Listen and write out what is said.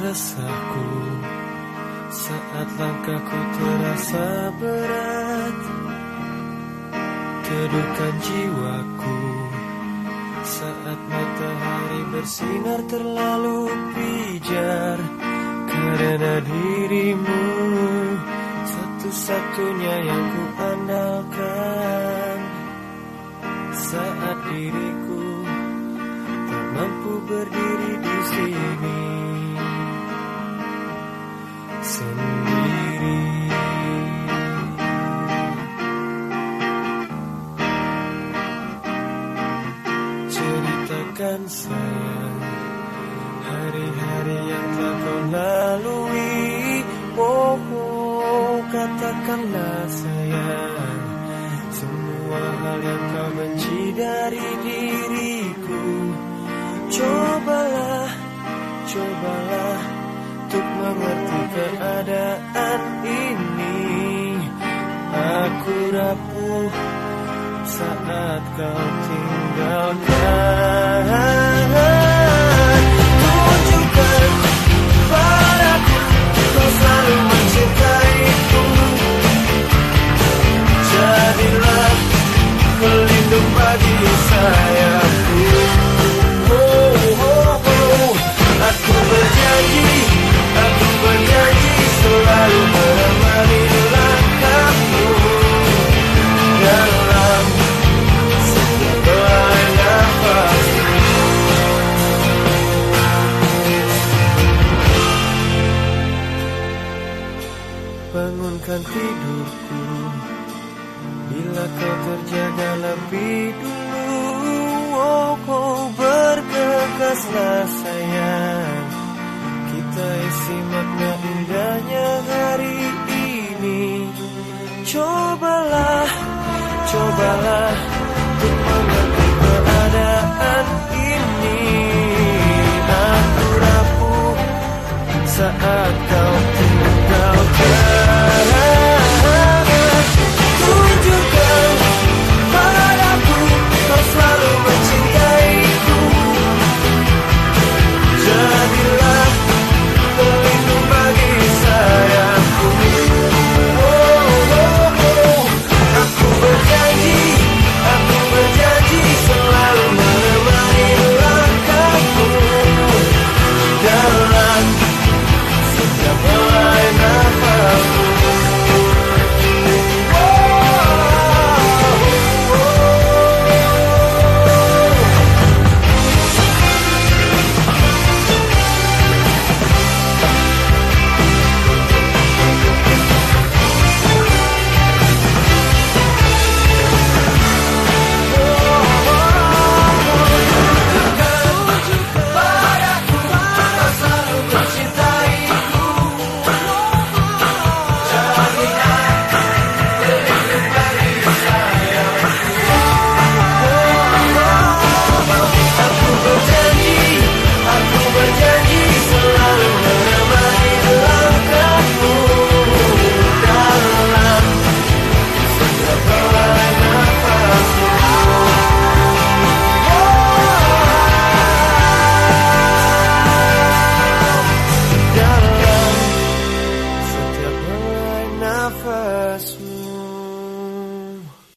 resahku saat langkahku terasa berat Teduhkan jiwaku. Saat matahari bersinar terlalu pijar Karena dirimu satu-satunya yang ku Sayang Hari-hari yang telah kau lalui. Oh, oh katakanlah sayang Semua hal yang kau benci dari diriku. Cobalah, cobalah untuk mengerti keadaan ini. Aku rapuh saat kau tinggalkan. Tunjukkan padaku kau selalu mencintaiku. Jadilah pelindung bagi sayapku oh, oh, oh. Aku berjanji Bangunkan tidurku. Bila kau terjaga lebih dulu Oh, oh bergegaslah sayang. Kita isi makna indahnya hari ini. Cobalah, cobalah Untuk mengerti keadaan ini. Aku rapuh saat kau tinggalkan